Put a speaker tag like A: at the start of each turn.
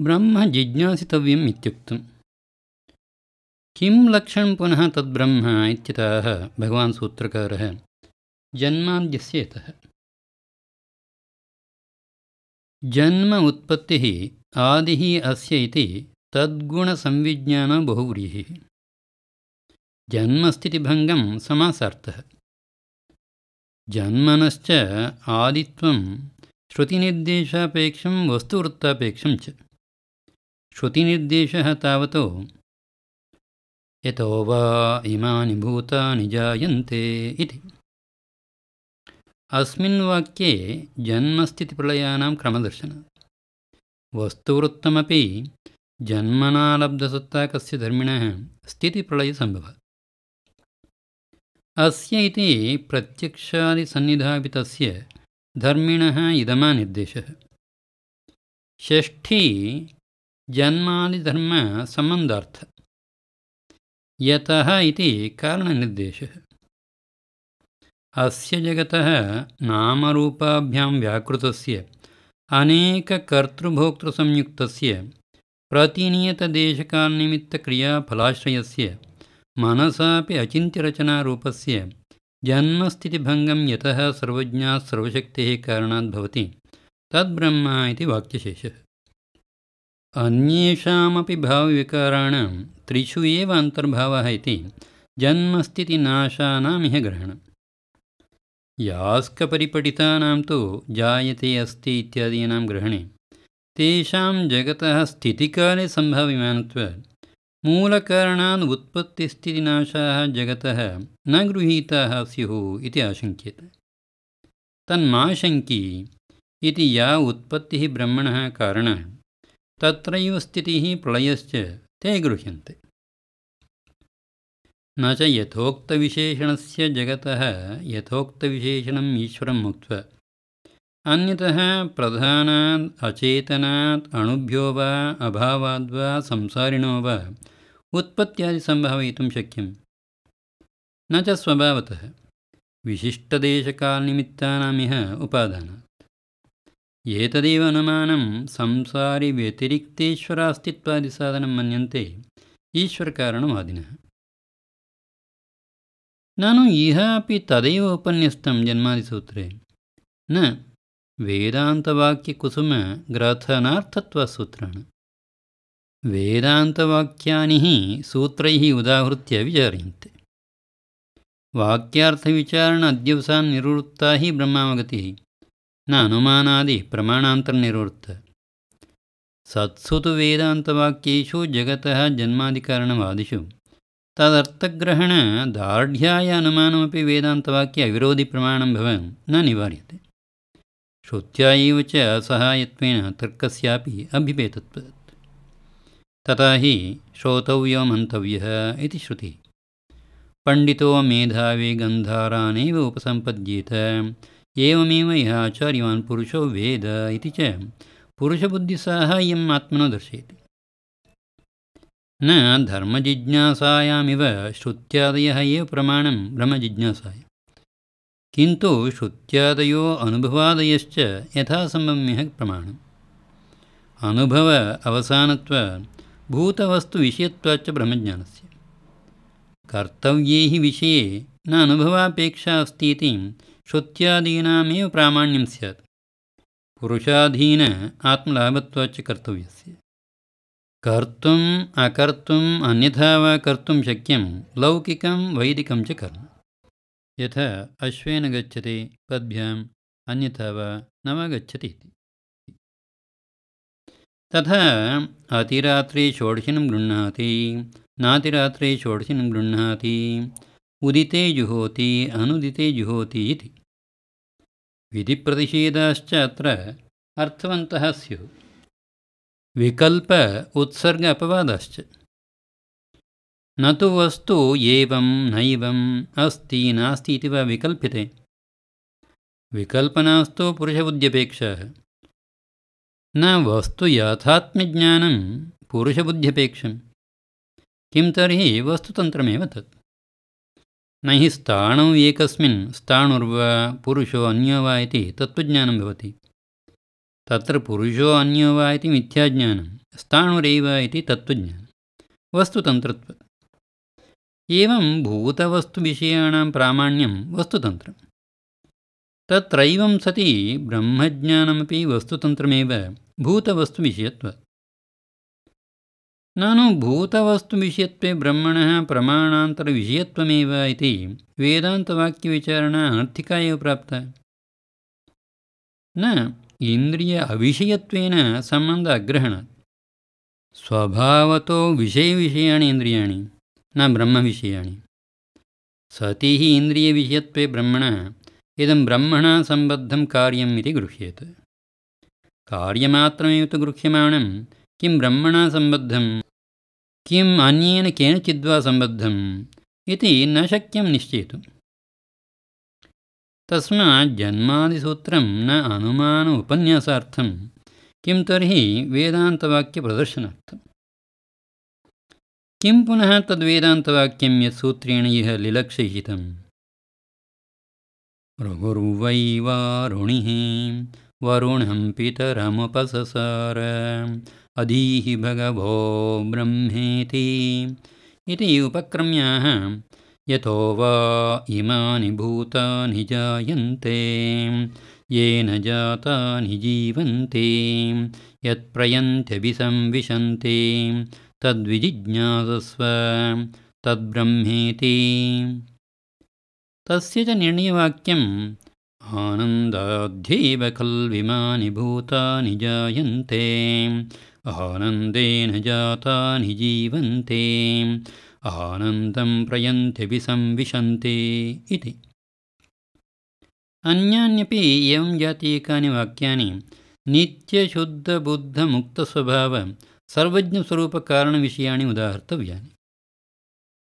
A: ब्रह्म जिज्ञासितव्यम् इत्युक्तम्। किं लक्षणं पुनः तद्ब्रह्म इत्यतः भगवान् सूत्रकारः जन्माद्यस्य यतः जन्म उत्पत्तिः आदिः अस्य इति तद्गुणसंविज्ञानो बहुव्रीहिः। जन्मस्थितिभङ्गं समासार्थः। जन्मनश्च आदित्वं श्रुतिनिर्देशापेक्षं वस्तुवृत्तापेक्षं च श्रुतिनिर्देशः तावतो। यतो वा इमानि भूतानि जायन्ते इति। अस्मिन् वाक्ये जन्मस्थितिप्रलयानां क्रमदर्शनं। वस्तुवृत्तमपि जन्मना लब्धसत्ताकस्य धर्मिणः स्थितिप्रलयसम्भवः। अस्य इति प्रत्यक्षादिसन्निधापितस्य धर्मिणः इदमानिर्देशः। षष्ठी जन्मादिधर्मसम्बन्धार्थः यतः इति कारणनिर्देशः। अस्य जगतः नामरूपाभ्यां व्याकृतस्य अनेककर्तृभोक्तृसंयुक्तस्य प्रतिनियतदेशकालनिमित्तक्रियाफलाश्रयस्य मनसापि अचिन्त्यरचनारूपस्य जन्मस्थितिभङ्गं यतः सर्वज्ञात् सर्वशक्तेः कारणात् भवति तद्ब्रह्म इति वाक्यशेषः अन्येषामपि भावविकाराणां त्रिषु एव अन्तर्भावः इति जन्मस्थितिनाशानामिह ग्रहणम्। यास्कपरिपठितानां तु जायते अस्ति इत्यादीनां ग्रहणे। तेषां जगतः स्थितिकाले सम्भाव्यमानत्वात् मूलकारणात् उत्पत्तिस्थितिनाशाः जगतः न गृहीताः स्युः इति आशङ्क्यते। तन्मा शङ्की इति या उत्पत्तिः ब्रह्मणः कारणं तत्रैव स्थितिः प्रलयश्च ते गृह्यन्ते। न च यथोक्तविशेषणस्य जगतः यथोक्तविशेषणम् ईश्वरम् उक्त्वा अन्यतः प्रधानात् अचेतनात् अणुभ्यो वा अभावाद्वा संसारिणो वा उत्पत्त्यादिसम्भावयितुं शक्यं। न च स्वभावतः विशिष्टदेशकालनिमित्तानामिह उपादानात् एतदेव अनुमानं संसारिव्यतिरिक्तेश्वरास्तित्वादिसाधनं मन्यन्ते ईश्वरकारणवादिनः। ननु इह अपि तदैव उपन्यस्तं जन्मादिसूत्रे। न वेदान्तवाक्यकुसुमग्रथनार्थत्वसूत्राणि वेदान्तवाक्यानि सूत्रैः उदाहृत्य विचार्यन्ते। वाक्यार्थविचारण अद्यवसान् निवृत्ता हि ब्रह्मावगतिः न अनुमानादिप्रमाणान्तरनिवृत्त सत्सु तु वेदान्तवाक्येषु जगतः जन्मादिकारणवादिषु तदर्थग्रहणदार्ढ्याय अनुमानमपि वेदान्तवाक्ये अविरोधिप्रमाणं भवन् न निवार्यते श्रुत्या एव च असहायत्वेन तर्कस्यापि अभिपेतत्वात् तथा हि श्रोतव्यो मन्तव्यः इति श्रुतिः पण्डितो मेधावी गन्धारानेव उपसम्पद्येत एवमेव यः आचार्यवान् पुरुषो वेद इति च। पुरुषबुद्धिसाहाय्यम् आत्मनो दर्शयति। न धर्मजिज्ञासायामिव श्रुत्यादयः एव प्रमाणं ब्रह्मजिज्ञासाय। किन्तु श्रुत्यादयो अनुभवादयश्च यथासम्भम्यः प्रमाणम्। अनुभव अवसानत्वात् भूतवस्तुविषयत्वाच्च ब्रह्मज्ञानस्य। कर्तव्ये विषये न अनुभवापेक्षा अस्ति इति श्रुत्यादीनामेव प्रामाण्यं स्यात्। पुरुषाधीन आत्मलाभत्वाच्च कर्तव्यस्य। कर्तुम् अकर्तुम् अन्यथा वा कर्तुं शक्यं लौकिकं वैदिकं च कर्म। यथा अश्वेन गच्छति पद्भ्याम् अन्यथा वा न वा गच्छति इति। तथा अतिरात्रे षोडशिनं गृह्णाति नातिरात्रे षोडशिनं गृह्णाति उदिते जुहोति अनुदिते जुहोति इति विधिप्रतिषेधाश्च अत्र अर्थवन्तः स्युः। विकल्प उत्सर्ग अपवादाश्च। न तु वस्तु एवं नैवम् अस्ति नास्ति इति वा विकल्प्यते। विकल्पनास्तु पुरुषबुद्ध्यपेक्षाः। न वस्तु याथात्म्यज्ञानं पुरुषबुद्ध्यपेक्षं किं तर्हि वस्तुतन्त्रमेव तत् न हि स्थाणौ एकस्मिन् स्थाणुर्वा पुरुषो अन्यो वा इति तत्त्वज्ञानं भवति। तत्र पुरुषो अन्यो वा इति मिथ्याज्ञानं स्थाणुरेव इति तत्त्वज्ञानं। वस्तुतन्त्रत्वम् एवं भूतवस्तुविषयाणां प्रामाण्यं वस्तुतन्त्रं तत्रैवं सति ब्रह्मज्ञानमपि वस्तुतन्त्रमेव भूतवस्तुविषयत्वात् नानु भूतवस्तुविषयत्वे ब्रह्मणः प्रमाणान्तरविषयत्वमेव इति वेदान्तवाक्यविचारणा अनर्थिका एव प्राप्ता न इन्द्रिय अविषयत्वेन सम्बन्ध अग्रहणात् स्वभावतो विषयविषयाणि इन्द्रियाणि न ब्रह्मविषयाणि सति हि इन्द्रियविषयत्वे ब्रह्मणः इदं ब्रह्मणा सम्बद्धं कार्यम् इति गृह्येत कार्यमात्रमेव तु गृह्यमाणं किं ब्रह्मणा सम्बद्धं किम् अन्येन केनचिद्वा सम्बद्धम् इति न शक्यं निश्चेतुम् तस्मात् जन्मादिसूत्रं न अनुमान उपन्यासार्थं किं तर्हि वेदान्तवाक्यप्रदर्शनार्थं किं पुनः तद्वेदान्तवाक्यं यत् सूत्रेण इह लिलक्षयितं ऋगुर्वै वारुणिः पितरमुपससार। अधीहि भगवो ब्रह्मेति। इति उपक्रम्याः यतो वा इमानि भूतानि जायन्ते। येन जातानि जीवन्ते। यत्प्रयन्त्यभिसंविशन्ते तद्विजिज्ञासस्व तद्ब्रह्मेति। तस्य च निर्णयवाक्यम् आनन्दाध्यैव खल्विमानि भूतानि जायन्ते। आनन्देन जातानि जीवन्ते। आनन्दं प्रयन्त्यभिसंविशन्ते इति। अन्यान्यपि एवं जातीयकानि वाक्यानि नित्यशुद्धबुद्धमुक्तस्वभाव सर्वज्ञस्वरूपकारणविषयाणि उदाहर्तव्यानि